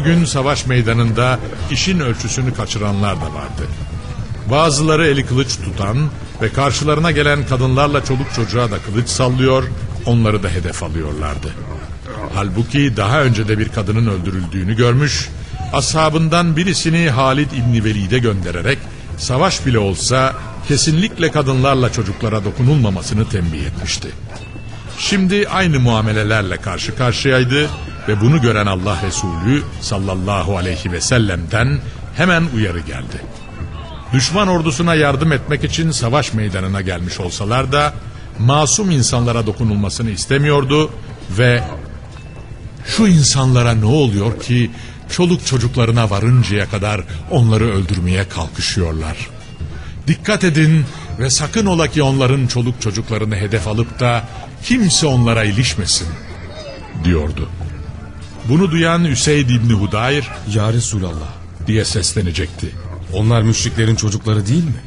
O gün savaş meydanında işin ölçüsünü kaçıranlar da vardı. Bazıları eli kılıç tutan ve karşılarına gelen kadınlarla çoluk çocuğa da kılıç sallıyor, onları da hedef alıyorlardı. Halbuki daha önce de bir kadının öldürüldüğünü görmüş, ashabından birisini Halid İbni Velid'e göndererek savaş bile olsa kesinlikle kadınlarla çocuklara dokunulmamasını tembih etmişti. Şimdi aynı muamelelerle karşı karşıyaydı ve bunu gören Allah Resulü sallallahu aleyhi ve sellem'den hemen uyarı geldi. Düşman ordusuna yardım etmek için savaş meydanına gelmiş olsalar da masum insanlara dokunulmasını istemiyordu ve şu insanlara ne oluyor ki çoluk çocuklarına varıncaya kadar onları öldürmeye kalkışıyorlar. Dikkat edin ve sakın ola ki onların çoluk çocuklarını hedef alıp da kimse onlara ilişmesin diyordu. Bunu duyan Üseyd İbni Hudayr Ya Resulallah diye seslenecekti. onlar müşriklerin çocukları değil mi?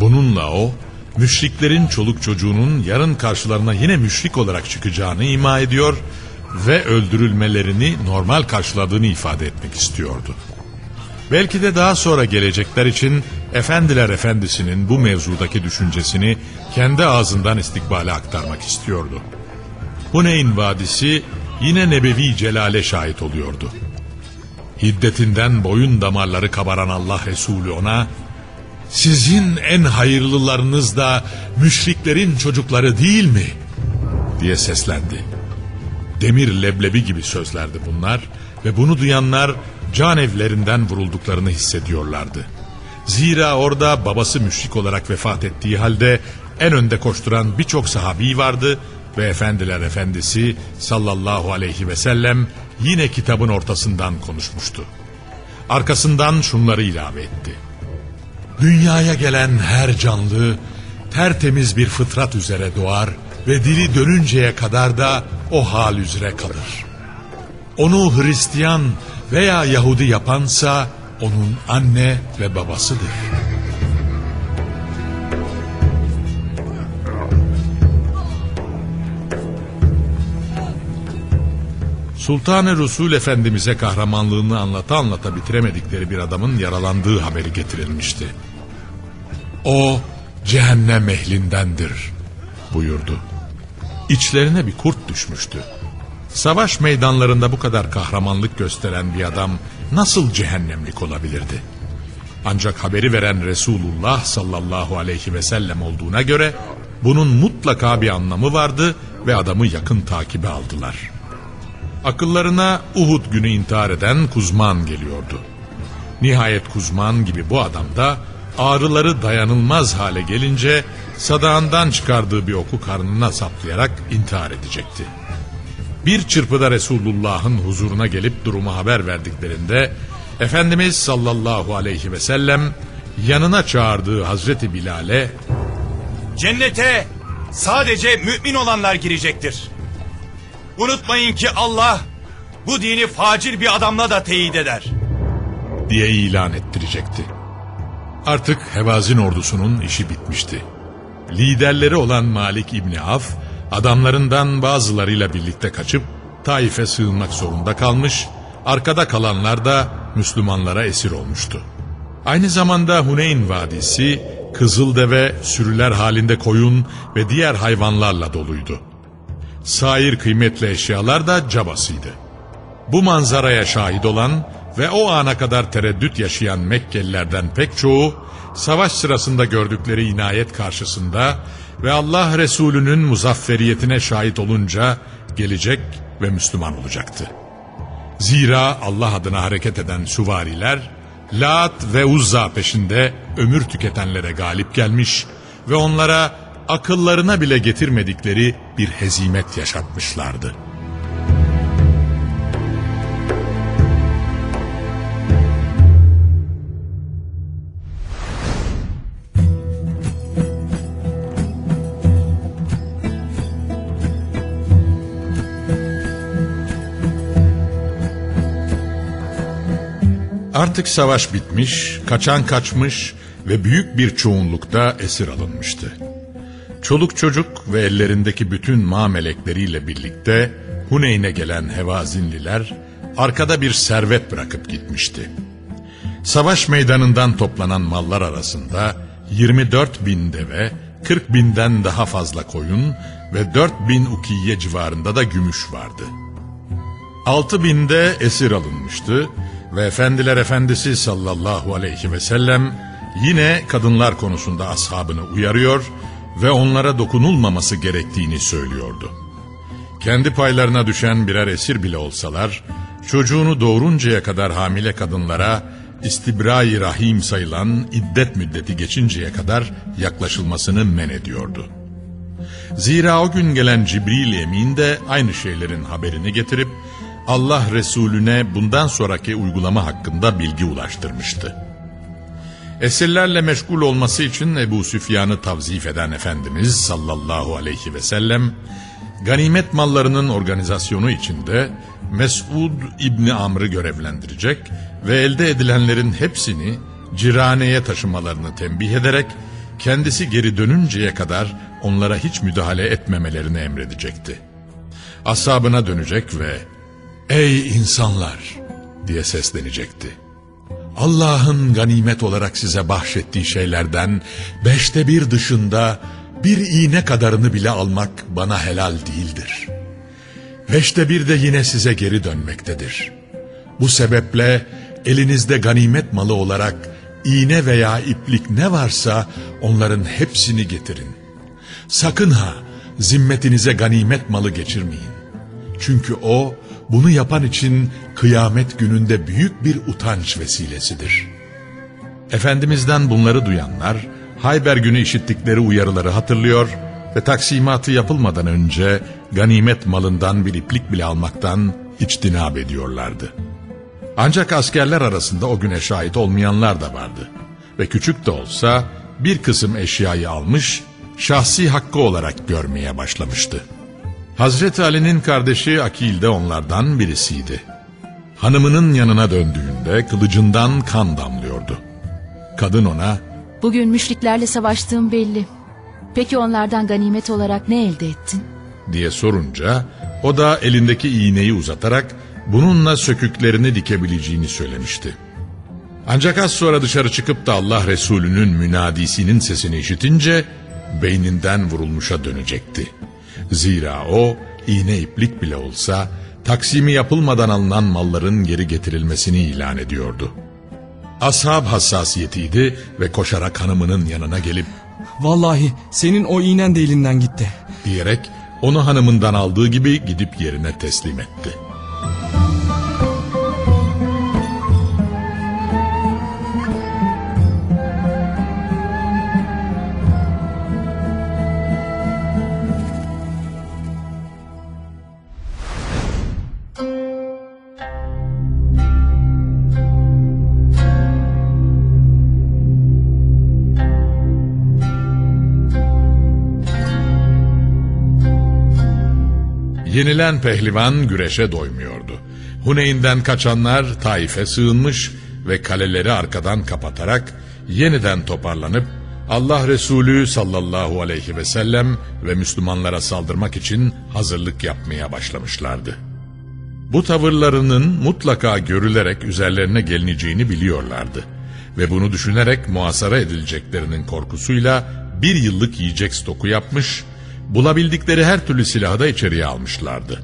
Bununla o müşriklerin çoluk çocuğunun yarın karşılarına yine müşrik olarak çıkacağını ima ediyor ve öldürülmelerini normal karşıladığını ifade etmek istiyordu. Belki de daha sonra gelecekler için Efendiler Efendisi'nin bu mevzudaki düşüncesini kendi ağzından istikbale aktarmak istiyordu. Huneyn Vadisi yine nebevi celale şahit oluyordu. Hiddetinden boyun damarları kabaran Allah Resulü ona sizin en hayırlılarınız da müşriklerin çocukları değil mi? diye seslendi. Demir leblebi gibi sözlerdi bunlar ve bunu duyanlar can evlerinden vurulduklarını hissediyorlardı. Zira orada babası müşrik olarak vefat ettiği halde en önde koşturan birçok sahabi vardı ve efendiler efendisi sallallahu aleyhi ve sellem yine kitabın ortasından konuşmuştu. Arkasından şunları ilave etti. Dünyaya gelen her canlı tertemiz bir fıtrat üzere doğar ve dili dönünceye kadar da o hal üzere kalır. Onu Hristiyan veya Yahudi yapansa onun anne ve babasıdır. Sultan-ı Resul Efendimiz'e kahramanlığını anlata anlata bitiremedikleri bir adamın yaralandığı haberi getirilmişti. O cehennem ehlindendir buyurdu. İçlerine bir kurt düşmüştü. Savaş meydanlarında bu kadar kahramanlık gösteren bir adam nasıl cehennemlik olabilirdi? Ancak haberi veren Resulullah sallallahu aleyhi ve sellem olduğuna göre bunun mutlaka bir anlamı vardı ve adamı yakın takibe aldılar. Akıllarına Uhud günü intihar eden Kuzman geliyordu. Nihayet Kuzman gibi bu adam da ağrıları dayanılmaz hale gelince sadağından çıkardığı bir oku karnına saplayarak intihar edecekti. Bir çırpıda Resulullah'ın huzuruna gelip durumu haber verdiklerinde Efendimiz sallallahu aleyhi ve sellem yanına çağırdığı Hazreti Bilal'e Cennete sadece mümin olanlar girecektir. Unutmayın ki Allah bu dini facir bir adamla da teyit eder. diye ilan ettirecekti. Artık Hevazin ordusunun işi bitmişti. Liderleri olan Malik İbni Af, adamlarından bazılarıyla birlikte kaçıp Taif'e sığınmak zorunda kalmış, arkada kalanlar da Müslümanlara esir olmuştu. Aynı zamanda Huneyn Vadisi, Kızıldeve, sürüler halinde koyun ve diğer hayvanlarla doluydu. Sair kıymetli eşyalar da cabasıydı. Bu manzaraya şahit olan ve o ana kadar tereddüt yaşayan Mekkelilerden pek çoğu, savaş sırasında gördükleri inayet karşısında ve Allah Resulü'nün muzafferiyetine şahit olunca gelecek ve Müslüman olacaktı. Zira Allah adına hareket eden süvariler, Lat ve Uzza peşinde ömür tüketenlere galip gelmiş ve onlara akıllarına bile getirmedikleri bir hezimet yaşatmışlardı. Artık savaş bitmiş, kaçan kaçmış ve büyük bir çoğunlukta esir alınmıştı. Çoluk çocuk ve ellerindeki bütün ma melekleriyle birlikte Huneyn'e gelen Hevazinliler arkada bir servet bırakıp gitmişti. Savaş meydanından toplanan mallar arasında 24 bin deve, 40 binden daha fazla koyun ve 4 bin ukiye civarında da gümüş vardı. 6 binde esir alınmıştı ve Efendiler Efendisi sallallahu aleyhi ve sellem yine kadınlar konusunda ashabını uyarıyor ve onlara dokunulmaması gerektiğini söylüyordu. Kendi paylarına düşen birer esir bile olsalar, çocuğunu doğuruncaya kadar hamile kadınlara istibrai rahim sayılan iddet müddeti geçinceye kadar yaklaşılmasını men ediyordu. Zira o gün gelen Cibril Emin de aynı şeylerin haberini getirip Allah Resulüne bundan sonraki uygulama hakkında bilgi ulaştırmıştı. Esirlerle meşgul olması için Ebu Süfyan'ı tavzif eden Efendimiz sallallahu aleyhi ve sellem, ganimet mallarının organizasyonu içinde Mes'ud İbni Amr'ı görevlendirecek ve elde edilenlerin hepsini Cirane'ye taşımalarını tembih ederek kendisi geri dönünceye kadar onlara hiç müdahale etmemelerini emredecekti. Asabına dönecek ve ''Ey insanlar!'' diye seslenecekti. Allah'ın ganimet olarak size bahşettiği şeylerden beşte bir dışında bir iğne kadarını bile almak bana helal değildir. Beşte bir de yine size geri dönmektedir. Bu sebeple elinizde ganimet malı olarak iğne veya iplik ne varsa onların hepsini getirin. Sakın ha zimmetinize ganimet malı geçirmeyin. Çünkü o bunu yapan için kıyamet gününde büyük bir utanç vesilesidir. Efendimiz'den bunları duyanlar Hayber günü işittikleri uyarıları hatırlıyor ve taksimatı yapılmadan önce ganimet malından bir iplik bile almaktan içtinab ediyorlardı. Ancak askerler arasında o güne şahit olmayanlar da vardı ve küçük de olsa bir kısım eşyayı almış, şahsi hakkı olarak görmeye başlamıştı. Hazreti Ali'nin kardeşi Akil de onlardan birisiydi. Hanımının yanına döndüğünde kılıcından kan damlıyordu. Kadın ona Bugün müşriklerle savaştığım belli. Peki onlardan ganimet olarak ne elde ettin? diye sorunca o da elindeki iğneyi uzatarak bununla söküklerini dikebileceğini söylemişti. Ancak az sonra dışarı çıkıp da Allah Resulü'nün münadisinin sesini işitince beyninden vurulmuşa dönecekti. Zira o iğne iplik bile olsa taksimi yapılmadan alınan malların geri getirilmesini ilan ediyordu. Ashab hassasiyetiydi ve koşarak hanımının yanına gelip Vallahi senin o iğnen de elinden gitti. diyerek onu hanımından aldığı gibi gidip yerine teslim etti. Yenilen pehlivan güreşe doymuyordu Huneyn'den kaçanlar Taif'e sığınmış ve kaleleri arkadan kapatarak yeniden toparlanıp Allah Resulü sallallahu aleyhi ve sellem ve Müslümanlara saldırmak için hazırlık yapmaya başlamışlardı. Bu tavırlarının mutlaka görülerek üzerlerine gelineceğini biliyorlardı. Ve bunu düşünerek muhasara edileceklerinin korkusuyla bir yıllık yiyecek stoku yapmış, bulabildikleri her türlü silahı da içeriye almışlardı.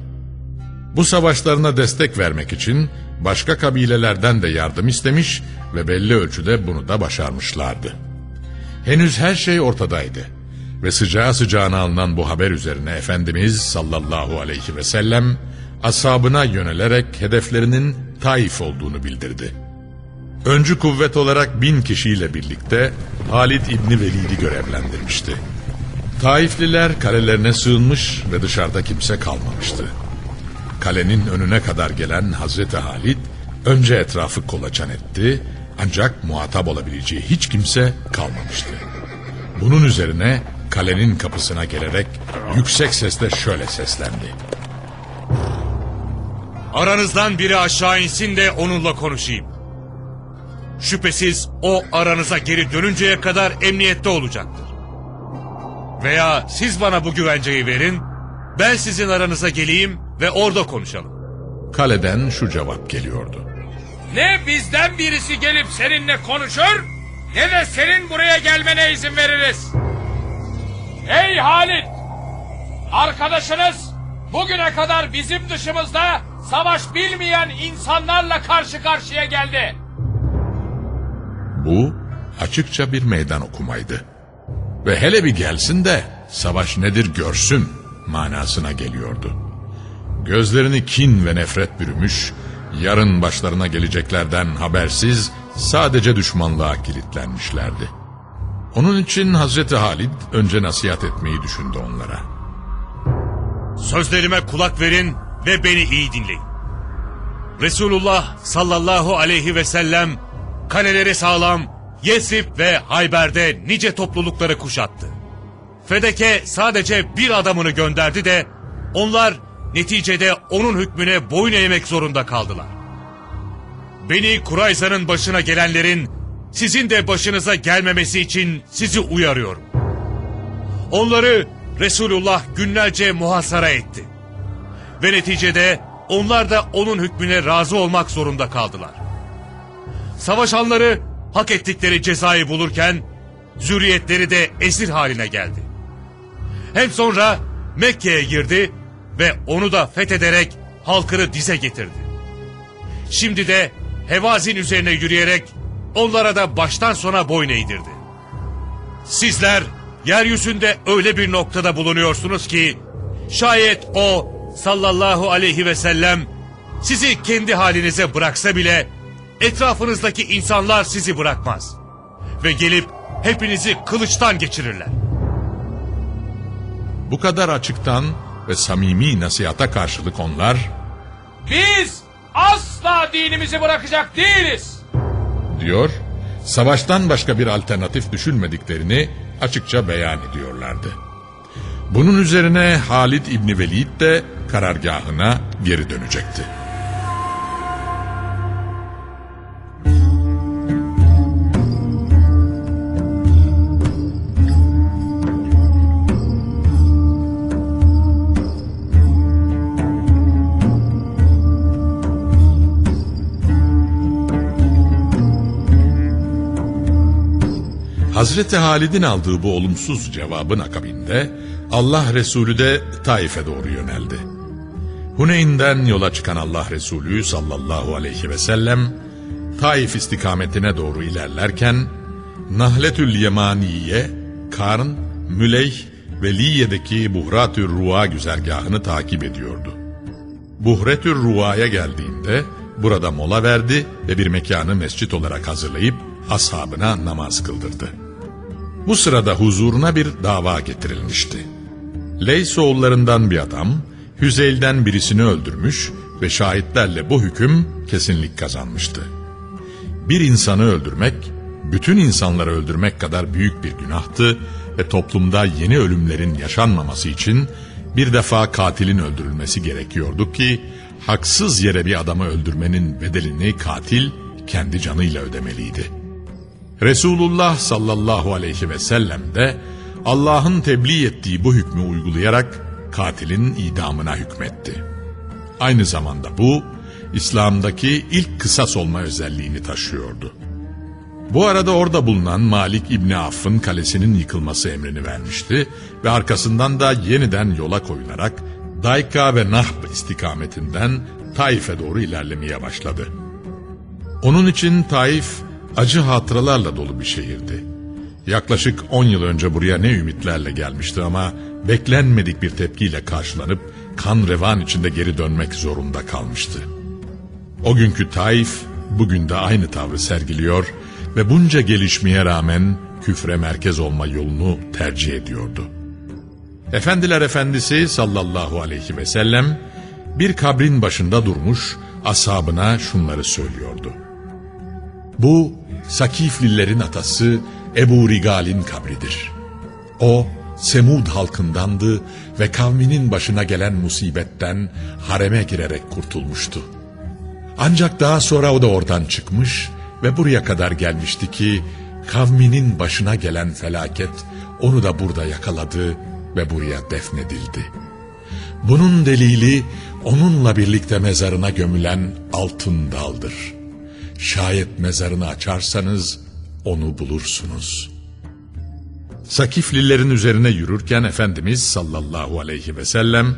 Bu savaşlarına destek vermek için başka kabilelerden de yardım istemiş ve belli ölçüde bunu da başarmışlardı. Henüz her şey ortadaydı ve sıcağı sıcağına alınan bu haber üzerine Efendimiz sallallahu aleyhi ve sellem ashabına yönelerek hedeflerinin Taif olduğunu bildirdi. Öncü kuvvet olarak bin kişiyle birlikte Halid İbni Velid'i görevlendirmişti. Taifliler kalelerine sığınmış ve dışarıda kimse kalmamıştı. Kalenin önüne kadar gelen Hazreti Halid önce etrafı kolaçan etti ancak muhatap olabileceği hiç kimse kalmamıştı. Bunun üzerine kalenin kapısına gelerek yüksek sesle şöyle seslendi. Aranızdan biri aşağı insin de onunla konuşayım. Şüphesiz o aranıza geri dönünceye kadar emniyette olacaktır. Veya siz bana bu güvenceyi verin, ben sizin aranıza geleyim ve orada konuşalım. Kaleden şu cevap geliyordu. Ne bizden birisi gelip seninle konuşur ne de senin buraya gelmene izin veririz. Ey Halit! Arkadaşınız bugüne kadar bizim dışımızda savaş bilmeyen insanlarla karşı karşıya geldi. Bu açıkça bir meydan okumaydı. Ve hele bir gelsin de savaş nedir görsün manasına geliyordu. Gözlerini kin ve nefret bürümüş, yarın başlarına geleceklerden habersiz sadece düşmanlığa kilitlenmişlerdi. Onun için Hazreti Halid önce nasihat etmeyi düşündü onlara. Sözlerime kulak verin ve beni iyi dinleyin. Resulullah sallallahu aleyhi ve sellem kaleleri sağlam, Yesrib ve Hayber'de nice toplulukları kuşattı. Fedeke sadece bir adamını gönderdi de onlar neticede onun hükmüne boyun eğmek zorunda kaldılar. Beni Kurayza'nın başına gelenlerin sizin de başınıza gelmemesi için sizi uyarıyorum. Onları Resulullah günlerce muhasara etti. Ve neticede onlar da onun hükmüne razı olmak zorunda kaldılar. Savaşanları hak ettikleri cezayı bulurken zürriyetleri de esir haline geldi. Hem sonra Mekke'ye girdi ve onu da fethederek halkını dize getirdi. Şimdi de Hevazin üzerine yürüyerek onlara da baştan sona boyun eğdirdi. Sizler yeryüzünde öyle bir noktada bulunuyorsunuz ki şayet o sallallahu aleyhi ve sellem sizi kendi halinize bıraksa bile etrafınızdaki insanlar sizi bırakmaz. Ve gelip hepinizi kılıçtan geçirirler. Bu kadar açıktan ve samimi nasihata karşılık onlar Biz asla dinimizi bırakacak değiliz. diyor, savaştan başka bir alternatif düşünmediklerini açıkça beyan ediyorlardı. Bunun üzerine Halid İbni Velid de karargahına geri dönecekti. Hazreti Halid'in aldığı bu olumsuz cevabın akabinde Allah Resulü de Taif'e doğru yöneldi. Huneyn'den yola çıkan Allah Resulü sallallahu aleyhi ve sellem Taif istikametine doğru ilerlerken Nahletül Yemaniye, Karn, Müleyh ve Liye'deki Buhratür Ruva güzergahını takip ediyordu. Buhretür Ruva'ya geldiğinde burada mola verdi ve bir mekanı mescit olarak hazırlayıp ashabına namaz kıldırdı. Bu sırada huzuruna bir dava getirilmişti. Leys oğullarından bir adam Hüzeyl'den birisini öldürmüş ve şahitlerle bu hüküm kesinlik kazanmıştı. Bir insanı öldürmek, bütün insanları öldürmek kadar büyük bir günahtı ve toplumda yeni ölümlerin yaşanmaması için bir defa katilin öldürülmesi gerekiyordu ki haksız yere bir adamı öldürmenin bedelini katil kendi canıyla ödemeliydi. Resulullah sallallahu aleyhi ve sellem de Allah'ın tebliğ ettiği bu hükmü uygulayarak katilin idamına hükmetti. Aynı zamanda bu, İslam'daki ilk kısas olma özelliğini taşıyordu. Bu arada orada bulunan Malik İbni Aff'ın kalesinin yıkılması emrini vermişti ve arkasından da yeniden yola koyularak Dayka ve Nahb istikametinden Taif'e doğru ilerlemeye başladı. Onun için Taif acı hatıralarla dolu bir şehirdi. Yaklaşık 10 yıl önce buraya ne ümitlerle gelmişti ama beklenmedik bir tepkiyle karşılanıp kan revan içinde geri dönmek zorunda kalmıştı. O günkü Taif bugün de aynı tavrı sergiliyor ve bunca gelişmeye rağmen küfre merkez olma yolunu tercih ediyordu. Efendiler Efendisi sallallahu aleyhi ve sellem bir kabrin başında durmuş ashabına şunları söylüyordu. Bu Sakiflilerin atası Ebu Rigal'in kabridir. O Semud halkındandı ve kavminin başına gelen musibetten hareme girerek kurtulmuştu. Ancak daha sonra o da oradan çıkmış ve buraya kadar gelmişti ki kavminin başına gelen felaket onu da burada yakaladı ve buraya defnedildi. Bunun delili onunla birlikte mezarına gömülen altın daldır. Şayet mezarını açarsanız onu bulursunuz. Sakiflilerin üzerine yürürken Efendimiz sallallahu aleyhi ve sellem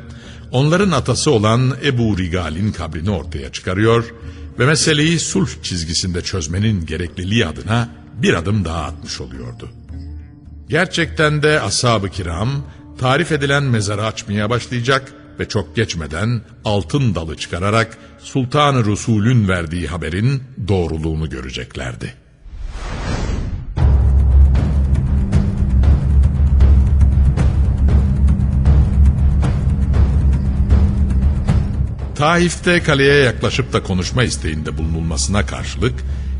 onların atası olan Ebu Rigal'in kabrini ortaya çıkarıyor ve meseleyi sulh çizgisinde çözmenin gerekliliği adına bir adım daha atmış oluyordu. Gerçekten de ashab-ı kiram tarif edilen mezarı açmaya başlayacak ve çok geçmeden altın dalı çıkararak Sultan-ı Resul'ün verdiği haberin doğruluğunu göreceklerdi. Taif'te kaleye yaklaşıp da konuşma isteğinde bulunulmasına karşılık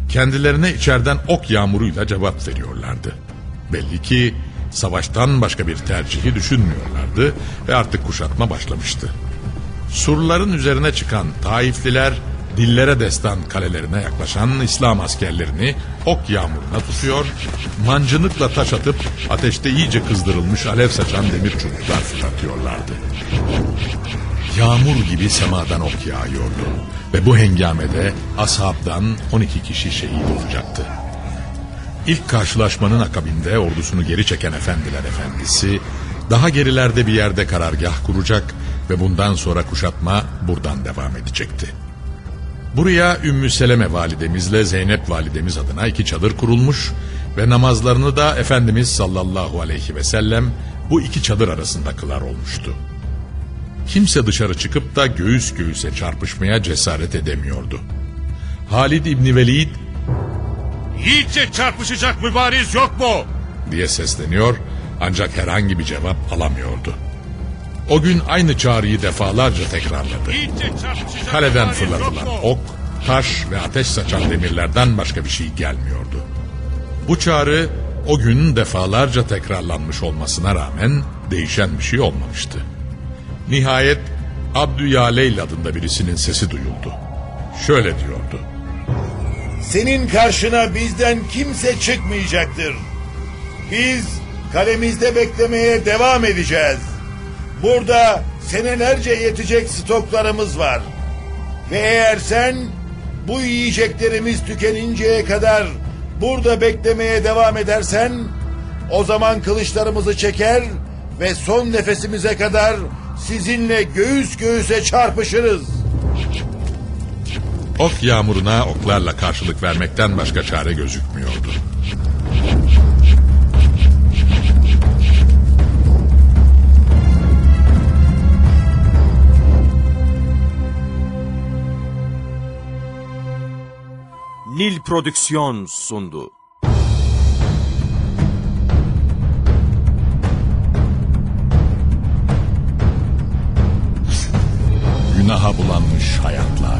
kendilerine içeriden ok yağmuruyla cevap veriyorlardı. Belli ki savaştan başka bir tercihi düşünmüyorlardı ve artık kuşatma başlamıştı. Surların üzerine çıkan Taifliler dillere destan kalelerine yaklaşan İslam askerlerini ok yağmuruna tutuyor, mancınıkla taş atıp ateşte iyice kızdırılmış alev saçan demir çubuklar fırlatıyorlardı. Yağmur gibi semadan ok yağıyordu ve bu hengamede ashabdan 12 kişi şehit olacaktı. İlk karşılaşmanın akabinde ordusunu geri çeken efendiler efendisi daha gerilerde bir yerde karargah kuracak ve bundan sonra kuşatma buradan devam edecekti. Buraya Ümmü Seleme validemizle Zeynep validemiz adına iki çadır kurulmuş ve namazlarını da Efendimiz sallallahu aleyhi ve sellem bu iki çadır arasında kılar olmuştu. Kimse dışarı çıkıp da göğüs göğüse çarpışmaya cesaret edemiyordu. Halid İbni Velid Yiğitçe çarpışacak mübariz yok mu? diye sesleniyor ancak herhangi bir cevap alamıyordu. O gün aynı çağrıyı defalarca tekrarladı. Kaleden fırlatılan ok, taş ve ateş saçan demirlerden başka bir şey gelmiyordu. Bu çağrı o gün defalarca tekrarlanmış olmasına rağmen değişen bir şey olmamıştı. Nihayet Abdüyaleyl adında birisinin sesi duyuldu. Şöyle diyordu. Senin karşına bizden kimse çıkmayacaktır. Biz kalemizde beklemeye devam edeceğiz. Burada senelerce yetecek stoklarımız var. Ve eğer sen bu yiyeceklerimiz tükeninceye kadar burada beklemeye devam edersen o zaman kılıçlarımızı çeker ve son nefesimize kadar sizinle göğüs göğüse çarpışırız. Ok yağmuruna oklarla karşılık vermekten başka çare gözükmüyordu. Nil Prodüksiyon sundu. Günaha bulanmış hayatlar.